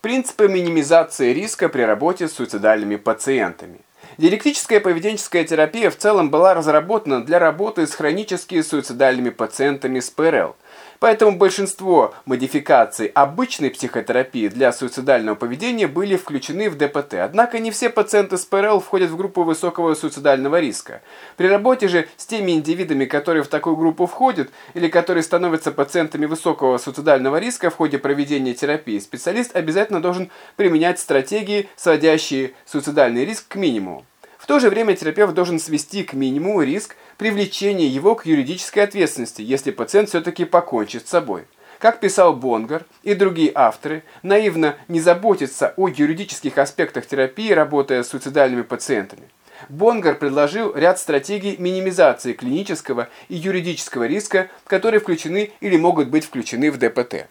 Принципы минимизации риска при работе с суицидальными пациентами. Диалектическая поведенческая терапия в целом была разработана для работы с хронически суицидальными пациентами с ПРЛ – Поэтому большинство модификаций обычной психотерапии для суицидального поведения были включены в ДПТ. Однако не все пациенты с ПРЛ входят в группу высокого суицидального риска. При работе же с теми индивидами, которые в такую группу входят или которые становятся пациентами высокого суицидального риска в ходе проведения терапии, специалист обязательно должен применять стратегии, сводящие суицидальный риск к минимуму. То же время терапевт должен свести к минимуму риск привлечения его к юридической ответственности, если пациент все-таки покончит с собой. Как писал Бонгар и другие авторы, наивно не заботиться о юридических аспектах терапии, работая с суицидальными пациентами. Бонгар предложил ряд стратегий минимизации клинического и юридического риска, которые включены или могут быть включены в ДПТ.